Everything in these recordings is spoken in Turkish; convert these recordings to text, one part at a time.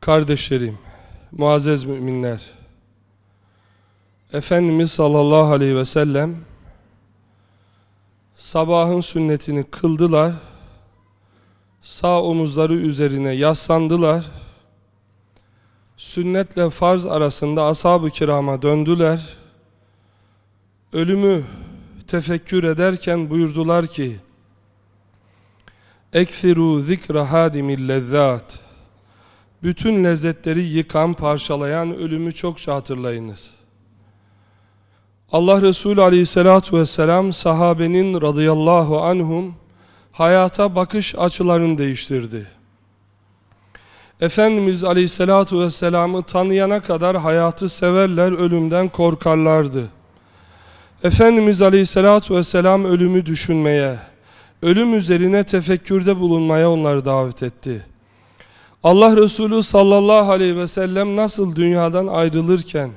Kardeşlerim, muazzez müminler, Efendimiz sallallahu aleyhi ve sellem sabahın sünnetini kıldılar, sağ omuzları üzerine yaslandılar, sünnetle farz arasında ashab-ı kirama döndüler, ölümü tefekkür ederken buyurdular ki, Ekfiru zikra hadimil lezzat bütün lezzetleri yıkan, parçalayan ölümü çokça hatırlayınız. Allah Resulü aleyhissalatu vesselam sahabenin radıyallahu anhum hayata bakış açılarını değiştirdi. Efendimiz aleyhissalatu vesselam'ı tanıyana kadar hayatı severler, ölümden korkarlardı. Efendimiz aleyhissalatu vesselam ölümü düşünmeye, ölüm üzerine tefekkürde bulunmaya onları davet etti. Allah Resulü sallallahu aleyhi ve sellem nasıl dünyadan ayrılırken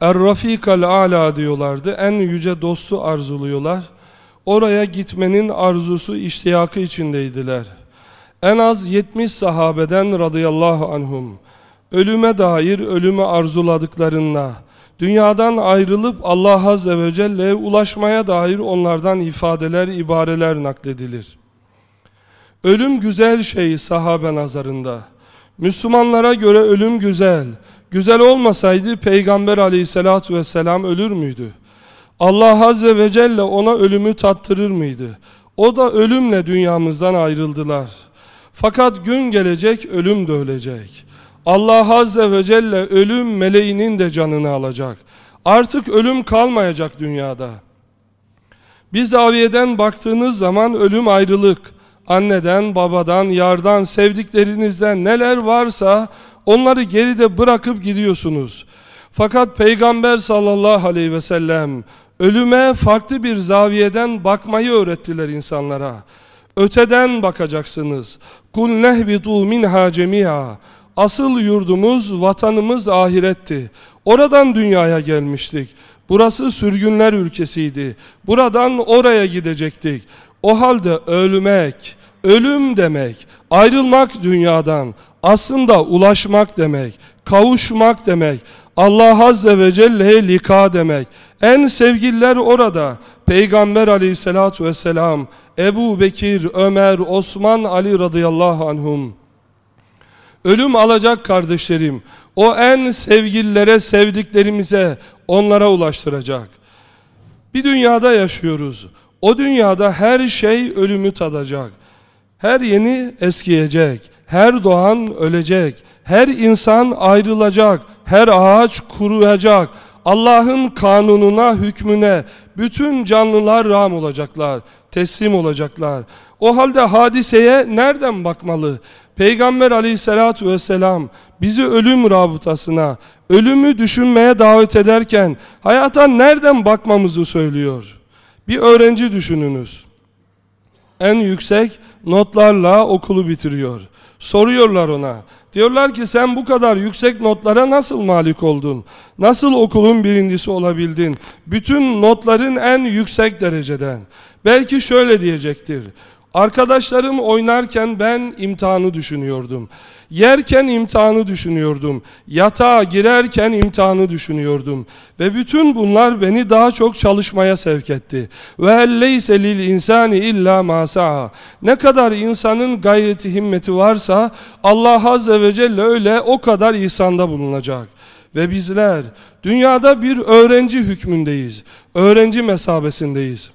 Er-Rafikal Ala diyorlardı. En yüce dostu arzuluyorlar. Oraya gitmenin arzusu, iştiyakı içindeydiler. En az 70 sahabeden radıyallahu anhum ölüme dair ölümü arzuladıklarında dünyadan ayrılıp Allah Azze ve Celle'ye ulaşmaya dair onlardan ifadeler, ibareler nakledilir. Ölüm güzel şey sahabe nazarında. Müslümanlara göre ölüm güzel. Güzel olmasaydı Peygamber aleyhissalatu vesselam ölür müydü? Allah azze ve celle ona ölümü tattırır mıydı? O da ölümle dünyamızdan ayrıldılar. Fakat gün gelecek ölüm de ölecek. Allah azze ve celle ölüm meleğinin de canını alacak. Artık ölüm kalmayacak dünyada. Bir zaviyeden baktığınız zaman ölüm ayrılık anneden, babadan, yardan, sevdiklerinizden neler varsa onları geride bırakıp gidiyorsunuz. Fakat Peygamber sallallahu aleyhi ve sellem ölüme farklı bir zaviyeden bakmayı öğrettiler insanlara. Öteden bakacaksınız. Kul nehbitu minha cemia. Asıl yurdumuz, vatanımız ahiretti. Oradan dünyaya gelmiştik. Burası sürgünler ülkesiydi. Buradan oraya gidecektik. O halde ölmek, ölüm demek, ayrılmak dünyadan aslında ulaşmak demek, kavuşmak demek, Allah Azze ve Celle'ye lika demek. En sevgililer orada. Peygamber aleyhissalatu vesselam, Ebu Bekir, Ömer, Osman, Ali radıyallahu anhum. Ölüm alacak kardeşlerim. O en sevgililere, sevdiklerimize onlara ulaştıracak. Bir dünyada yaşıyoruz. O dünyada her şey ölümü tadacak. Her yeni eskiyecek, her doğan ölecek, her insan ayrılacak, her ağaç kuruyacak. Allah'ın kanununa, hükmüne bütün canlılar ram olacaklar, teslim olacaklar. O halde hadiseye nereden bakmalı? Peygamber aleyhissalatu vesselam bizi ölüm rabıtasına, ölümü düşünmeye davet ederken hayata nereden bakmamızı söylüyor. Bir öğrenci düşününüz. En yüksek notlarla okulu bitiriyor. Soruyorlar ona. Diyorlar ki sen bu kadar yüksek notlara nasıl malik oldun? Nasıl okulun birincisi olabildin? Bütün notların en yüksek dereceden. Belki şöyle diyecektir. Arkadaşlarım oynarken ben imtihanı düşünüyordum. Yerken imtihanı düşünüyordum. Yatağa girerken imtihanı düşünüyordum. Ve bütün bunlar beni daha çok çalışmaya sevk etti. Ve elleyse lil insani illa ma Ne kadar insanın gayreti himmeti varsa Allah azze ve celle öyle o kadar ihsanda bulunacak. Ve bizler dünyada bir öğrenci hükmündeyiz. Öğrenci mesabesindeyiz.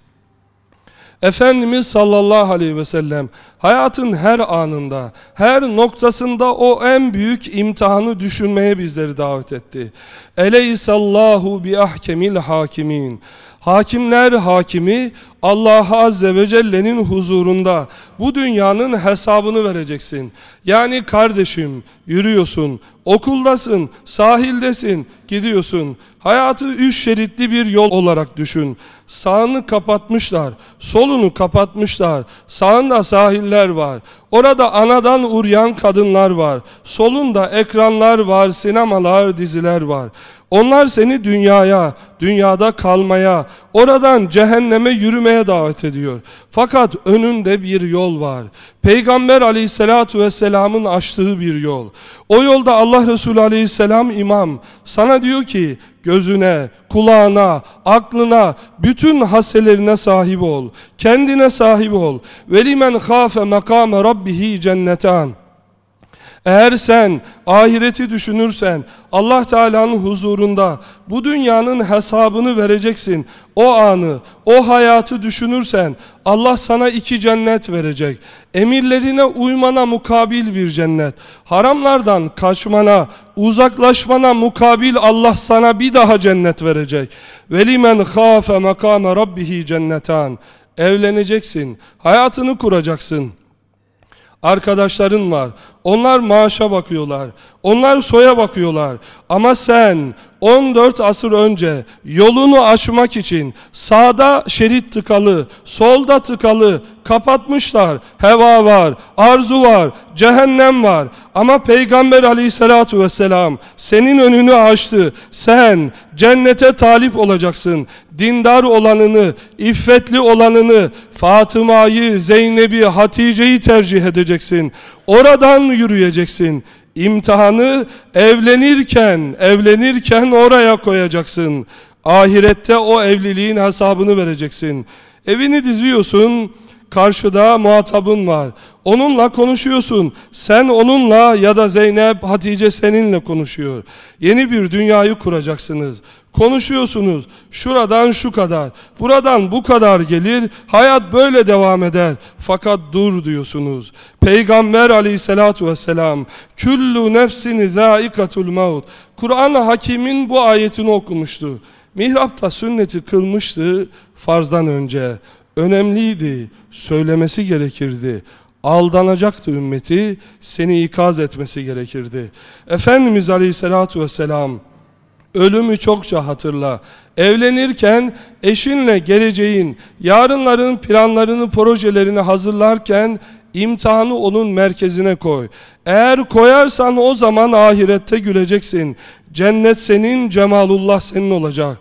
Efendimiz sallallahu aleyhi ve sellem hayatın her anında, her noktasında o en büyük imtihanı düşünmeye bizleri davet etti. Eleysallahu bi ahkemil hakimin. Hakimler hakimi Allah Azze ve Celle'nin huzurunda bu dünyanın hesabını vereceksin. Yani kardeşim yürüyorsun, okuldasın, sahildesin, gidiyorsun. Hayatı üç şeritli bir yol olarak düşün. Sağını kapatmışlar, solunu kapatmışlar. Sağında sahiller var. Orada anadan uryan kadınlar var. Solunda ekranlar var, sinemalar, diziler var. Onlar seni dünyaya, dünyada kalmaya, oradan cehenneme yürümeye davet ediyor. Fakat önünde bir yol var. Peygamber aleyhissalatu vesselamın açtığı bir yol. O yolda Allah Resulü aleyhisselam imam. Sana diyor ki gözüne, kulağına, aklına, bütün hasselerine sahip ol. Kendine sahip ol. Velimen khafe makame rabbihi cennetan. Eğer sen ahireti düşünürsen Allah Teala'nın huzurunda bu dünyanın hesabını vereceksin. O anı, o hayatı düşünürsen Allah sana iki cennet verecek. Emirlerine uymana mukabil bir cennet. Haramlardan kaçmana, uzaklaşmana mukabil Allah sana bir daha cennet verecek. Velimen khafe makame rabbihi cennetan. Evleneceksin, hayatını kuracaksın. Arkadaşların var. Onlar maaşa bakıyorlar. Onlar soya bakıyorlar. Ama sen 14 asır önce yolunu aşmak için sağda şerit tıkalı, solda tıkalı, kapatmışlar. Heva var, arzu var, cehennem var. Ama Peygamber aleyhissalatu vesselam senin önünü açtı. Sen cennete talip olacaksın. Dindar olanını, iffetli olanını, Fatıma'yı, Zeynep'i, Hatice'yi tercih edeceksin. Oradan yürüyeceksin. İmtihanı evlenirken, evlenirken oraya koyacaksın. Ahirette o evliliğin hesabını vereceksin. Evini diziyorsun, karşıda muhatabın var. Onunla konuşuyorsun. Sen onunla ya da Zeynep, Hatice seninle konuşuyor. Yeni bir dünyayı kuracaksınız. Konuşuyorsunuz. Şuradan şu kadar, buradan bu kadar gelir. Hayat böyle devam eder. Fakat dur diyorsunuz. Peygamber aleyhissalatu vesselam Küllü nefsini zâikatul maut. Kur'an-ı Hakim'in bu ayetini okumuştu. Mihrapta sünneti kılmıştı farzdan önce. Önemliydi, söylemesi gerekirdi aldanacaktı ümmeti, seni ikaz etmesi gerekirdi. Efendimiz Aleyhisselatü Vesselam ölümü çokça hatırla. Evlenirken eşinle geleceğin, yarınların planlarını, projelerini hazırlarken imtihanı onun merkezine koy. Eğer koyarsan o zaman ahirette güleceksin. Cennet senin, cemalullah senin olacak.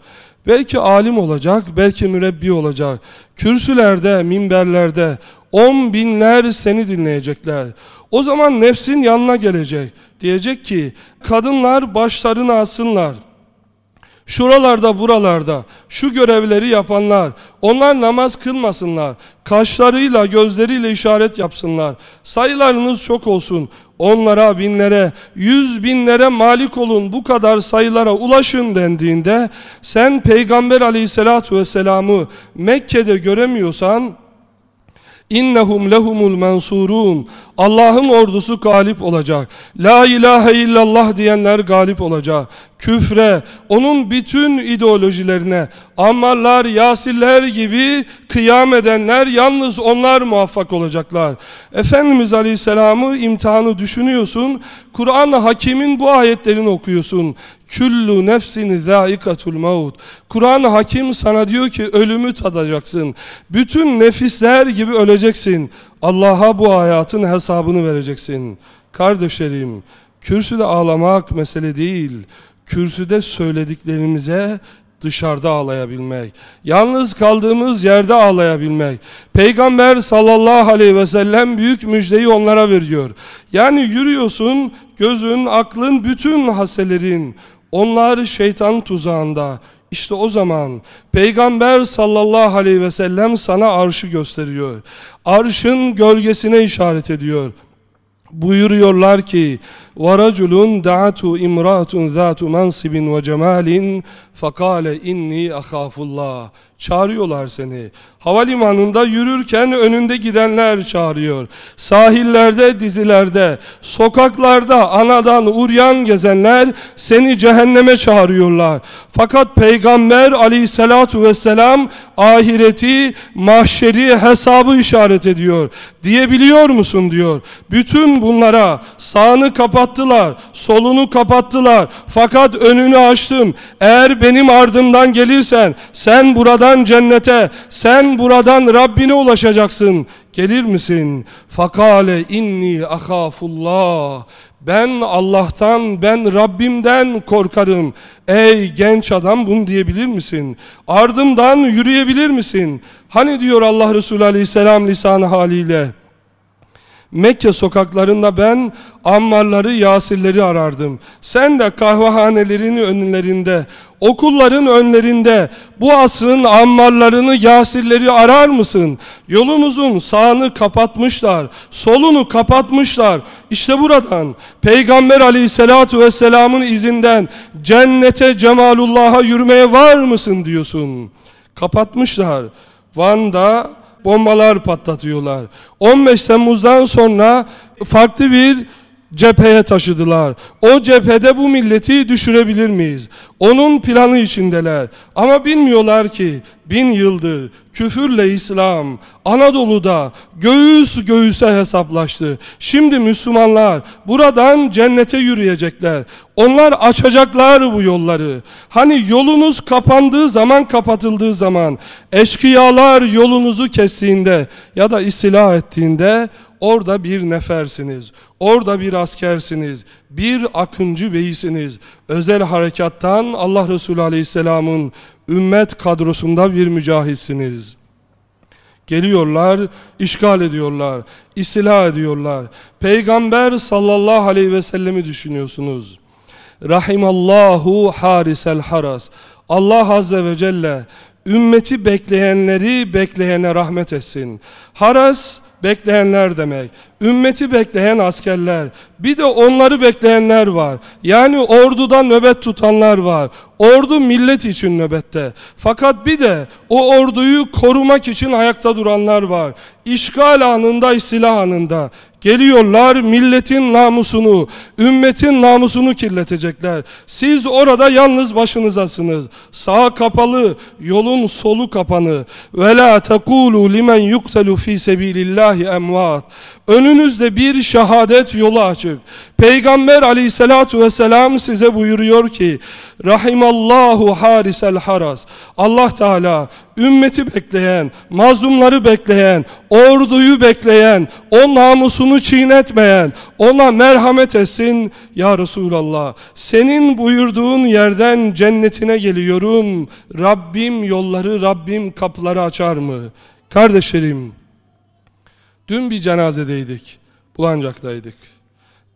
Belki alim olacak, belki mürebbi olacak. Kürsülerde, minberlerde on binler seni dinleyecekler. O zaman nefsin yanına gelecek. Diyecek ki kadınlar başlarını asınlar. Şuralarda buralarda şu görevleri yapanlar onlar namaz kılmasınlar. Kaşlarıyla gözleriyle işaret yapsınlar. Sayılarınız çok olsun. Onlara binlere yüz binlere malik olun bu kadar sayılara ulaşın dendiğinde sen peygamber aleyhissalatu vesselam'ı Mekke'de göremiyorsan İnnehum lehumul mansurun. Allah'ın ordusu galip olacak. La ilahe illallah diyenler galip olacak. Küfre, onun bütün ideolojilerine, Ammarlar, Yasirler gibi kıyam edenler yalnız onlar muvaffak olacaklar. Efendimiz Aleyhisselam'ı imtihanı düşünüyorsun. Kur'an-ı Hakim'in bu ayetlerini okuyorsun. Küllü nefsin zâikatul maut. Kur'an-ı Hakim sana diyor ki ölümü tadacaksın. Bütün nefisler gibi öleceksin. Allah'a bu hayatın hesabını vereceksin. Kardeşlerim, kürsüde ağlamak mesele değil. Kürsüde söylediklerimize dışarıda ağlayabilmek. Yalnız kaldığımız yerde ağlayabilmek. Peygamber sallallahu aleyhi ve sellem büyük müjdeyi onlara veriyor. Yani yürüyorsun, gözün, aklın, bütün haselerin onlar şeytan tuzağında. İşte o zaman Peygamber sallallahu aleyhi ve sellem sana arşı gösteriyor. Arşın gölgesine işaret ediyor. Buyuruyorlar ki وَرَجُلٌ دَعَتُ اِمْرَاتٌ ذَاتُ مَنْصِبٍ وَجَمَالٍ فَقَالَ اِنِّي اَخَافُ اللّٰهِ Çağırıyorlar seni. Havalimanında yürürken önünde gidenler çağırıyor. Sahillerde, dizilerde, sokaklarda anadan uryan gezenler seni cehenneme çağırıyorlar. Fakat Peygamber aleyhissalatu vesselam ahireti, mahşeri, hesabı işaret ediyor. Diyebiliyor musun diyor. Bütün bunlara sağını kapattılar, solunu kapattılar. Fakat önünü açtım. Eğer benim ardımdan gelirsen sen burada buradan cennete, sen buradan Rabbine ulaşacaksın. Gelir misin? Fakale inni ahafullah. Ben Allah'tan, ben Rabbimden korkarım. Ey genç adam bunu diyebilir misin? Ardımdan yürüyebilir misin? Hani diyor Allah Resulü Aleyhisselam lisanı haliyle. Mekke sokaklarında ben ammarları, yasirleri arardım. Sen de kahvehanelerin önlerinde, okulların önlerinde bu asrın ammarlarını, yasirleri arar mısın? Yolumuzun sağını kapatmışlar, solunu kapatmışlar. İşte buradan Peygamber aleyhissalatu vesselamın izinden cennete cemalullah'a yürümeye var mısın diyorsun. Kapatmışlar. Van'da bombalar patlatıyorlar. 15 Temmuz'dan sonra farklı bir cepheye taşıdılar. O cephede bu milleti düşürebilir miyiz? Onun planı içindeler. Ama bilmiyorlar ki bin yıldır küfürle İslam Anadolu'da göğüs göğüse hesaplaştı. Şimdi Müslümanlar buradan cennete yürüyecekler. Onlar açacaklar bu yolları. Hani yolunuz kapandığı zaman kapatıldığı zaman eşkıyalar yolunuzu kestiğinde ya da istila ettiğinde orada bir nefersiniz. Orada bir askersiniz. Bir akıncı beyisiniz. Özel harekattan Allah Resulü Aleyhisselam'ın ümmet kadrosunda bir mücahitsiniz. Geliyorlar, işgal ediyorlar, istila ediyorlar. Peygamber sallallahu aleyhi ve sellemi düşünüyorsunuz. Rahimallahu harisel haras. Allah azze ve celle ümmeti bekleyenleri bekleyene rahmet etsin. Haras bekleyenler demek. Ümmeti bekleyen askerler. Bir de onları bekleyenler var. Yani orduda nöbet tutanlar var. Ordu millet için nöbette. Fakat bir de o orduyu korumak için ayakta duranlar var. İşgal anında, istila anında. Geliyorlar milletin namusunu, ümmetin namusunu kirletecekler. Siz orada yalnız başınızasınız. Sağ kapalı, yolun solu kapanı. Ve la tekulu limen yuktelu fi sebilillahi emvat. Önünüzde bir şehadet yolu açık. Peygamber aleyhissalatu vesselam size buyuruyor ki Rahimallahu harisel haras. Allah Teala ümmeti bekleyen, mazlumları bekleyen, orduyu bekleyen, o namusunu çiğnetmeyen, ona merhamet etsin. Ya Resulallah, senin buyurduğun yerden cennetine geliyorum. Rabbim yolları, Rabbim kapıları açar mı? Kardeşlerim, dün bir cenazedeydik, Bulancak'taydık.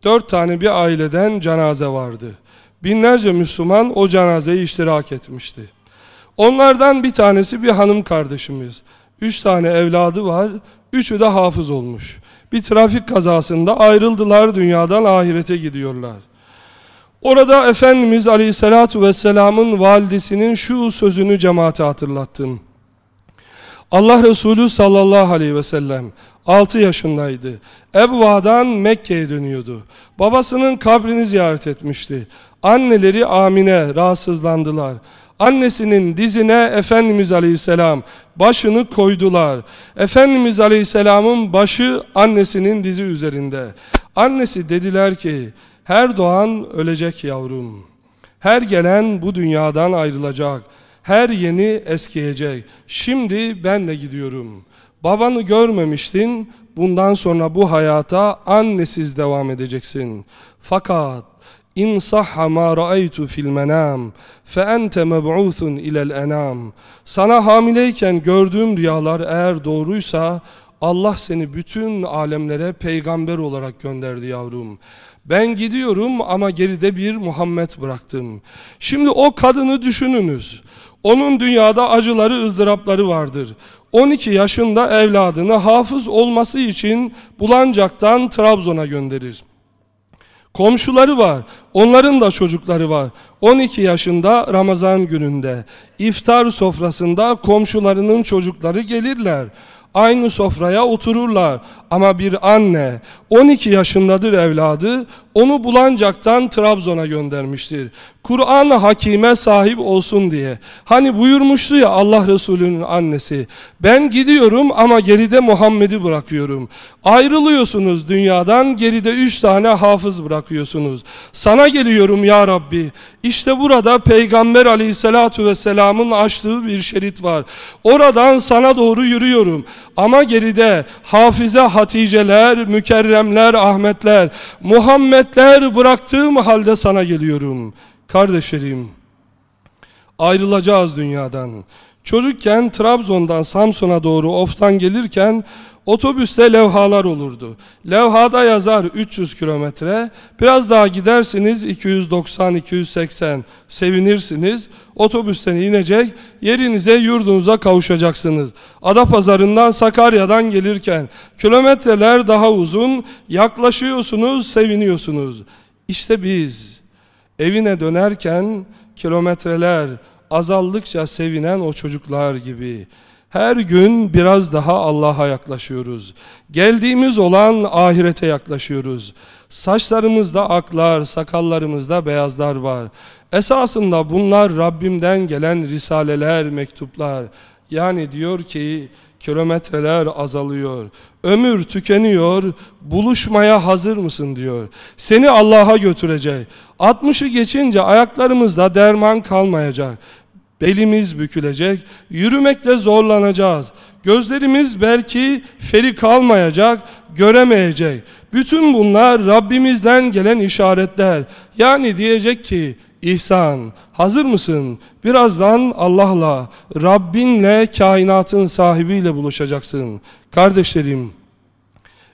Dört tane bir aileden cenaze vardı. Binlerce Müslüman o cenazeyi iştirak etmişti. Onlardan bir tanesi bir hanım kardeşimiz. Üç tane evladı var, üçü de hafız olmuş. Bir trafik kazasında ayrıldılar dünyadan ahirete gidiyorlar. Orada Efendimiz Aleyhisselatü Vesselam'ın validesinin şu sözünü cemaate hatırlattım. Allah Resulü sallallahu aleyhi ve sellem 6 yaşındaydı. Ebva'dan Mekke'ye dönüyordu. Babasının kabrini ziyaret etmişti. Anneleri Amine rahatsızlandılar. Annesinin dizine Efendimiz Aleyhisselam başını koydular. Efendimiz Aleyhisselam'ın başı annesinin dizi üzerinde. Annesi dediler ki her doğan ölecek yavrum. Her gelen bu dünyadan ayrılacak. Her yeni eskiyecek. Şimdi ben de gidiyorum. Babanı görmemiştin. Bundan sonra bu hayata annesiz devam edeceksin. Fakat İn sahha ma ra'aytu fil menam fe ente meb'uthun ilel enam. Sana hamileyken gördüğüm rüyalar eğer doğruysa Allah seni bütün alemlere peygamber olarak gönderdi yavrum. Ben gidiyorum ama geride bir Muhammed bıraktım. Şimdi o kadını düşününüz. Onun dünyada acıları, ızdırapları vardır. 12 yaşında evladını hafız olması için Bulancak'tan Trabzon'a gönderir. Komşuları var. Onların da çocukları var. 12 yaşında Ramazan gününde iftar sofrasında komşularının çocukları gelirler. Aynı sofraya otururlar. Ama bir anne 12 yaşındadır evladı onu Bulancak'tan Trabzon'a göndermiştir. Kur'an-ı Hakime sahip olsun diye. Hani buyurmuştu ya Allah Resulü'nün annesi. Ben gidiyorum ama geride Muhammed'i bırakıyorum. Ayrılıyorsunuz dünyadan geride üç tane hafız bırakıyorsunuz. Sana geliyorum ya Rabbi. İşte burada Peygamber aleyhissalatu vesselamın açtığı bir şerit var. Oradan sana doğru yürüyorum. Ama geride Hafize Haticeler, Mükerremler, Ahmetler, Muhammedler bıraktığım halde sana geliyorum. Kardeşlerim, ayrılacağız dünyadan. Çocukken Trabzon'dan Samsun'a doğru oftan gelirken otobüste levhalar olurdu. Levhada yazar 300 kilometre, biraz daha gidersiniz 290-280 sevinirsiniz. Otobüsten inecek, yerinize yurdunuza kavuşacaksınız. Adapazarı'ndan Sakarya'dan gelirken kilometreler daha uzun, yaklaşıyorsunuz, seviniyorsunuz. İşte biz evine dönerken kilometreler azaldıkça sevinen o çocuklar gibi her gün biraz daha Allah'a yaklaşıyoruz. Geldiğimiz olan ahirete yaklaşıyoruz. Saçlarımızda aklar, sakallarımızda beyazlar var. Esasında bunlar Rabbimden gelen risaleler, mektuplar. Yani diyor ki kilometreler azalıyor. Ömür tükeniyor, buluşmaya hazır mısın diyor. Seni Allah'a götürecek. 60'ı geçince ayaklarımızda derman kalmayacak. Belimiz bükülecek, yürümekte zorlanacağız. Gözlerimiz belki feri kalmayacak, göremeyecek. Bütün bunlar Rabbimizden gelen işaretler. Yani diyecek ki İhsan, hazır mısın? Birazdan Allah'la, Rabbinle, kainatın sahibiyle buluşacaksın. Kardeşlerim,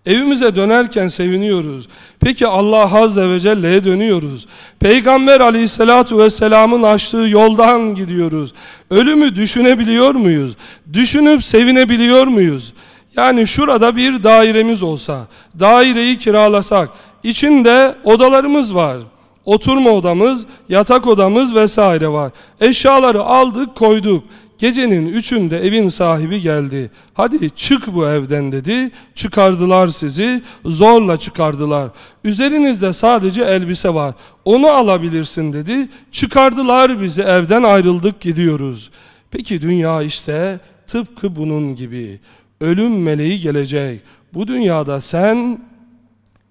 Evimize dönerken seviniyoruz. Peki Allah Azze ve Celle'ye dönüyoruz. Peygamber Aleyhisselatu Vesselam'ın açtığı yoldan gidiyoruz. Ölümü düşünebiliyor muyuz? Düşünüp sevinebiliyor muyuz? Yani şurada bir dairemiz olsa, daireyi kiralasak, içinde odalarımız var. Oturma odamız, yatak odamız vesaire var. Eşyaları aldık koyduk. Gecenin üçünde evin sahibi geldi. Hadi çık bu evden dedi. Çıkardılar sizi. Zorla çıkardılar. Üzerinizde sadece elbise var. Onu alabilirsin dedi. Çıkardılar bizi evden ayrıldık gidiyoruz. Peki dünya işte tıpkı bunun gibi. Ölüm meleği gelecek. Bu dünyada sen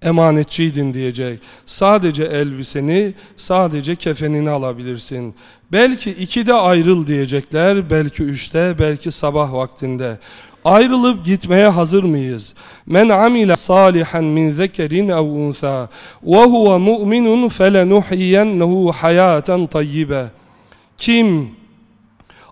emanetçiydin diyecek. Sadece elbiseni, sadece kefenini alabilirsin. Belki ikide ayrıl diyecekler, belki üçte, belki sabah vaktinde. Ayrılıp gitmeye hazır mıyız? Men amile salihan min zekerin ev unsa ve huve mu'minun felenuhyiyennehu hayaten tayyibe. Kim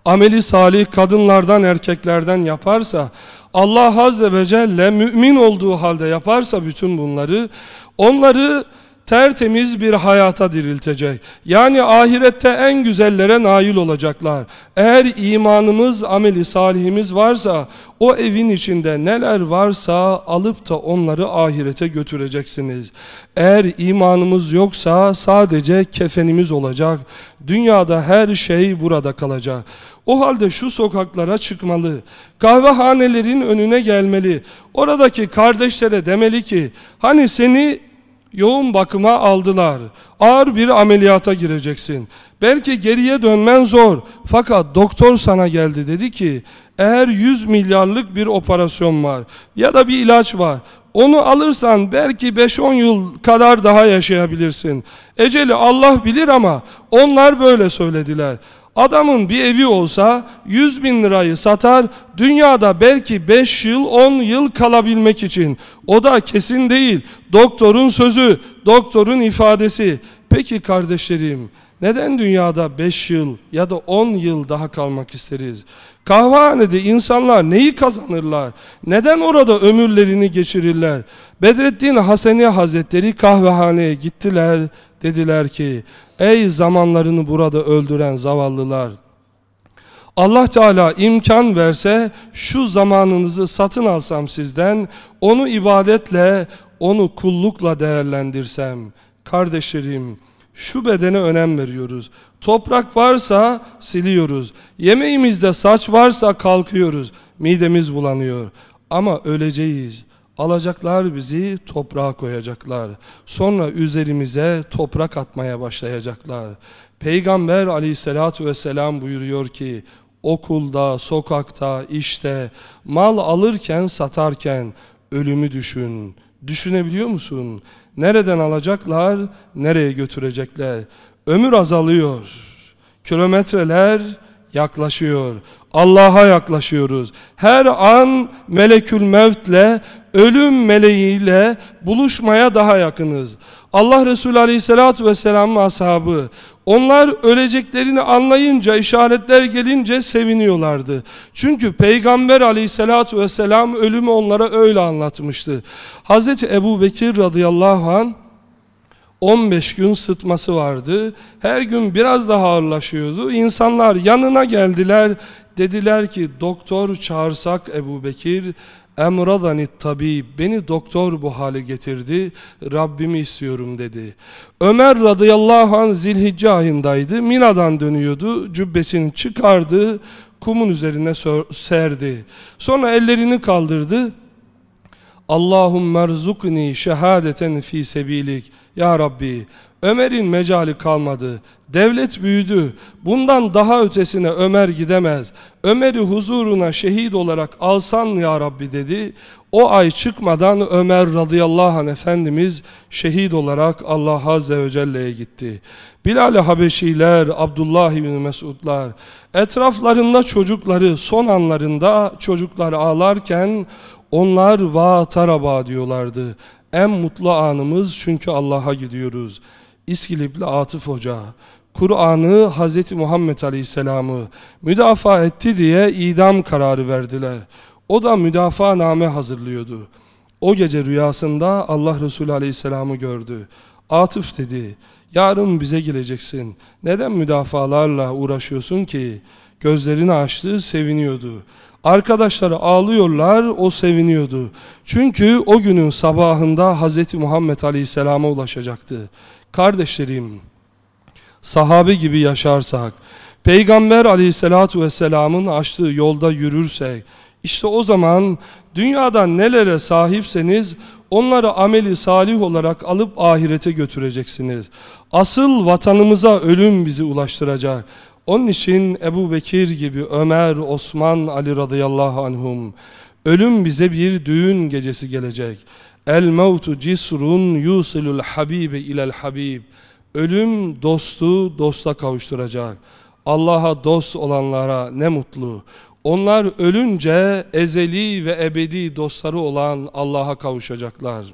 ameli salih kadınlardan erkeklerden yaparsa Allah Azze ve Celle mümin olduğu halde yaparsa bütün bunları onları tertemiz bir hayata diriltecek. Yani ahirette en güzellere nail olacaklar. Eğer imanımız, ameli salihimiz varsa o evin içinde neler varsa alıp da onları ahirete götüreceksiniz. Eğer imanımız yoksa sadece kefenimiz olacak. Dünyada her şey burada kalacak. O halde şu sokaklara çıkmalı. Kahvehanelerin önüne gelmeli. Oradaki kardeşlere demeli ki hani seni yoğun bakıma aldılar. Ağır bir ameliyata gireceksin. Belki geriye dönmen zor. Fakat doktor sana geldi dedi ki eğer 100 milyarlık bir operasyon var ya da bir ilaç var. Onu alırsan belki 5-10 yıl kadar daha yaşayabilirsin. Eceli Allah bilir ama onlar böyle söylediler. Adamın bir evi olsa 100 bin lirayı satar, dünyada belki 5 yıl 10 yıl kalabilmek için. O da kesin değil. Doktorun sözü, doktorun ifadesi. Peki kardeşlerim, neden dünyada 5 yıl ya da 10 yıl daha kalmak isteriz? Kahvehanede insanlar neyi kazanırlar? Neden orada ömürlerini geçirirler? Bedrettin Haseni Hazretleri kahvehaneye gittiler. Dediler ki ey zamanlarını burada öldüren zavallılar Allah Teala imkan verse şu zamanınızı satın alsam sizden onu ibadetle onu kullukla değerlendirsem kardeşlerim şu bedene önem veriyoruz. Toprak varsa siliyoruz. Yemeğimizde saç varsa kalkıyoruz. Midemiz bulanıyor. Ama öleceğiz. Alacaklar bizi toprağa koyacaklar. Sonra üzerimize toprak atmaya başlayacaklar. Peygamber aleyhissalatu vesselam buyuruyor ki okulda, sokakta, işte mal alırken, satarken ölümü düşün. Düşünebiliyor musun? Nereden alacaklar, nereye götürecekler? Ömür azalıyor. Kilometreler yaklaşıyor. Allah'a yaklaşıyoruz. Her an melekül mevtle, ölüm meleğiyle buluşmaya daha yakınız. Allah Resulü Aleyhisselatü Vesselam'ın ashabı, onlar öleceklerini anlayınca, işaretler gelince seviniyorlardı. Çünkü Peygamber Aleyhisselatü Vesselam ölümü onlara öyle anlatmıştı. Hazreti Ebu Bekir radıyallahu anh, 15 gün sıtması vardı. Her gün biraz daha ağırlaşıyordu. İnsanlar yanına geldiler. Dediler ki doktor çağırsak Ebu Bekir. Emradanit tabi beni doktor bu hale getirdi. Rabbimi istiyorum dedi. Ömer radıyallahu anh zilhicce ayındaydı. Mina'dan dönüyordu. Cübbesini çıkardı kumun üzerine serdi. Sonra ellerini kaldırdı. Allahümme erzukni şehadeten fi sebilik Ya Rabbi Ömer'in mecali kalmadı. Devlet büyüdü. Bundan daha ötesine Ömer gidemez. Ömer'i huzuruna şehit olarak alsan ya Rabbi dedi. O ay çıkmadan Ömer radıyallahu anh Efendimiz şehit olarak Allah Azze ve Celle'ye gitti. Bilal-i Habeşiler, Abdullah İbni Mesudlar, etraflarında çocukları son anlarında çocuklar ağlarken onlar va taraba diyorlardı. En mutlu anımız çünkü Allah'a gidiyoruz. İskilipli Atıf Hoca, Kur'an'ı Hz. Muhammed Aleyhisselam'ı müdafaa etti diye idam kararı verdiler. O da müdafaa name hazırlıyordu. O gece rüyasında Allah Resulü Aleyhisselam'ı gördü. Atıf dedi, yarın bize geleceksin. Neden müdafalarla uğraşıyorsun ki? Gözlerini açtı, seviniyordu. Arkadaşları ağlıyorlar, o seviniyordu. Çünkü o günün sabahında Hz. Muhammed Aleyhisselam'a ulaşacaktı. Kardeşlerim, sahabe gibi yaşarsak, Peygamber Aleyhisselatü Vesselam'ın açtığı yolda yürürsek, işte o zaman dünyadan nelere sahipseniz onları ameli salih olarak alıp ahirete götüreceksiniz. Asıl vatanımıza ölüm bizi ulaştıracak. Onun için Ebu Bekir gibi Ömer, Osman, Ali radıyallahu anhum ölüm bize bir düğün gecesi gelecek. El mevtu cisrun yusilul habibe ilel habib. Ölüm dostu dosta kavuşturacak. Allah'a dost olanlara ne mutlu. Onlar ölünce ezeli ve ebedi dostları olan Allah'a kavuşacaklar.